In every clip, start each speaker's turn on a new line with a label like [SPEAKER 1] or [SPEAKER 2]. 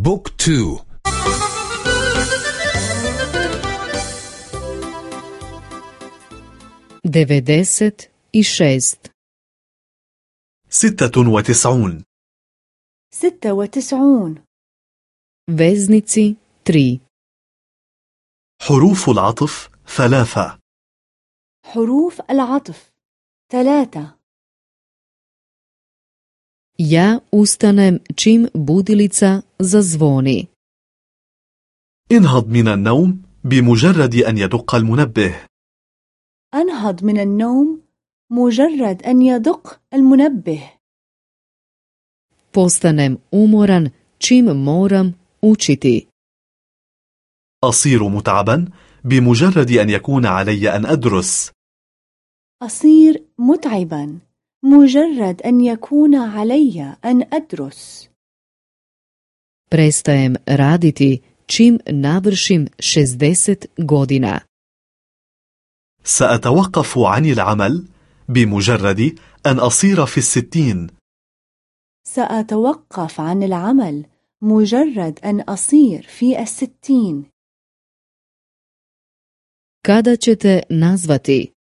[SPEAKER 1] بوك تو.
[SPEAKER 2] i šest
[SPEAKER 3] ستة وتسعون.
[SPEAKER 4] ستة وتسعون.
[SPEAKER 2] veznici tri
[SPEAKER 3] حروف العطف ثلاثة.
[SPEAKER 4] حروف العطف ثلاثة.
[SPEAKER 2] Ja ustanem čim budilica zazvoni.
[SPEAKER 3] انهض من النوم بمجرد أن يدق المنبه
[SPEAKER 4] أنهض من النوم مجرد أن يدق المنبه
[SPEAKER 2] Postanem umoran čim moram učiti.
[SPEAKER 3] أصير متعبا بمجرد أن يكون علي أن أدرس
[SPEAKER 4] أصير متعبا مجرد أن يكون علي أن أدرس
[SPEAKER 2] Prestajem raditi čim navršim 60 godina.
[SPEAKER 3] سأتوقف عن العمل بمجرد أن أصير في الستين
[SPEAKER 4] سأتوقف عن العمل مجرد أن أصير في الستين
[SPEAKER 2] Kada ćete nazvati?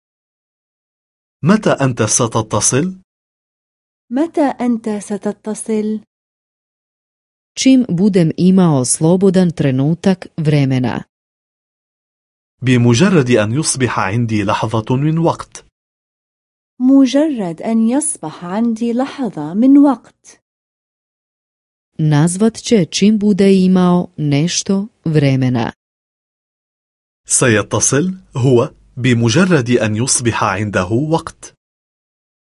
[SPEAKER 3] متى أنت ستتصل؟
[SPEAKER 4] متى أنت ستتصل؟
[SPEAKER 2] Čim budem imao slobodan trenutak vremena.
[SPEAKER 3] بمجرد أن يصبح عندي لحظة من وقت
[SPEAKER 4] مجرد أن يصبح عندي لحظة من وقت
[SPEAKER 2] Nazvat će čim bude imao nešto vremena.
[SPEAKER 3] سيتصل هو بمجرد أن يصبح عنده وقت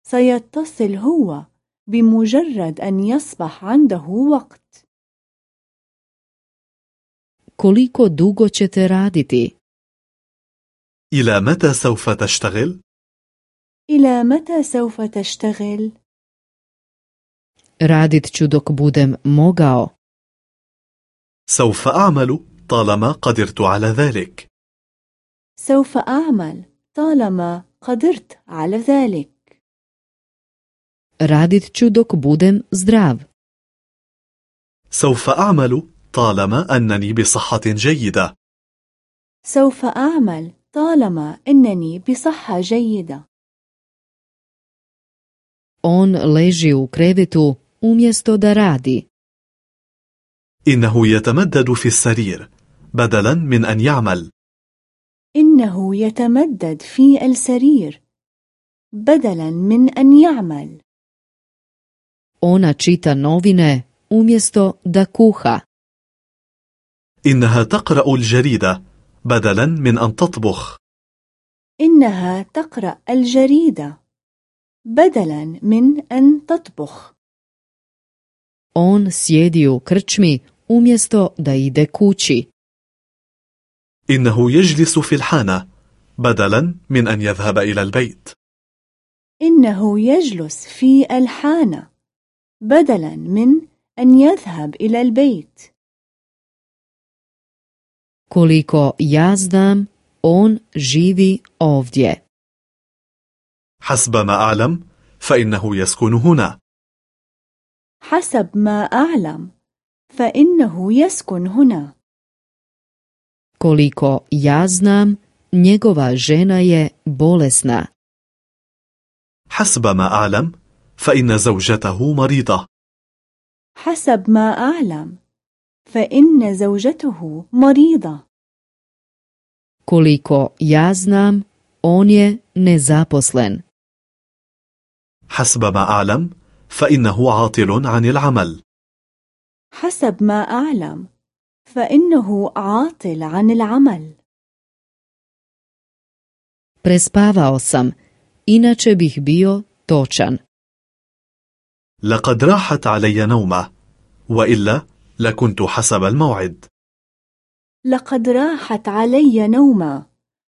[SPEAKER 4] سيتصل هو بمجرد أن يصبح عنده وقت
[SPEAKER 2] Koliko dugo ćete raditi?
[SPEAKER 3] إلى متى سوف تشتغل؟
[SPEAKER 4] إلى متى سوف تشتغل؟
[SPEAKER 2] Radit ću dok budem mogao.
[SPEAKER 3] سوف أعمل طالما قدرت على ذلك
[SPEAKER 4] سوف أعمل طالما قدرت على ذلك
[SPEAKER 2] Radit ću dok budem zdrav.
[SPEAKER 3] سوف أعمل طالما أنني بصحة جيدة
[SPEAKER 4] سوف أعمل طالما أنني بصحة جيدة
[SPEAKER 2] On leži u krevetu umjesto da radi.
[SPEAKER 3] إنه يتمدد في السرير بدلا من أن يعمل
[SPEAKER 4] إنه يتمدد في السرير. بدلا من أن يعمل.
[SPEAKER 2] Ona čita novine umjesto da kuha.
[SPEAKER 3] إنها تقرأ الجريدة بدلا من أن تطبخ.
[SPEAKER 4] إنها تقرأ الجريدة. بدلا من أن تطبخ.
[SPEAKER 2] On sjedi u krčmi umjesto da ide kući.
[SPEAKER 3] إنه يجلس في الحانة بدلا من أن يذهب إلى البيت.
[SPEAKER 4] إنه يجلس في الحانة بدلا من أن يذهب إلى البيت.
[SPEAKER 2] Koliko ja znam, on živi ovdje.
[SPEAKER 3] حسب ما أعلم فإنه يسكن هنا.
[SPEAKER 4] حسب ما أعلم فإنه يسكن هنا.
[SPEAKER 2] Koliko ja znam, njegova žena je bolesna.
[SPEAKER 3] حسب ما أعلم فإن زوجته مريضة
[SPEAKER 4] حسب ما أعلم فإن زوجته مريضة
[SPEAKER 2] Koliko ja znam, on je nezaposlen.
[SPEAKER 3] حسب ما أعلم فإنه عاطل عن العمل
[SPEAKER 4] حسب ما أعلم فإنه عاطل عن العمل.
[SPEAKER 2] Prespavao sam, inače bih bio točan.
[SPEAKER 3] لقد راحت علي نومة وإلا لكنت حسب الموعد.
[SPEAKER 4] لقد راحت علي نومة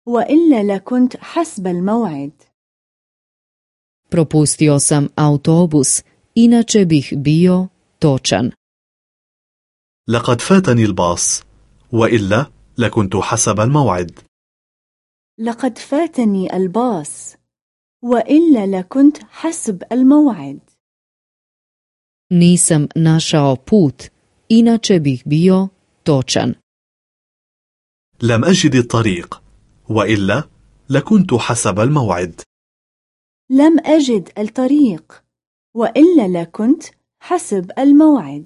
[SPEAKER 4] وإلا لكنت حسب الموعد.
[SPEAKER 2] Propustio sam autobus, inače bih bio točan.
[SPEAKER 3] لقد فاتني الباص وإلا لكنت حسب الموعد.
[SPEAKER 4] لقد فاتني الباص وإلا لكنت حسب الموعد.
[SPEAKER 2] Nisam našao put, inače bih bio točan.
[SPEAKER 3] لم أجد الطريق وإلا لكنت حسب الموعد.
[SPEAKER 4] لم أجد الطريق وإلا لكنت حسب الموعد.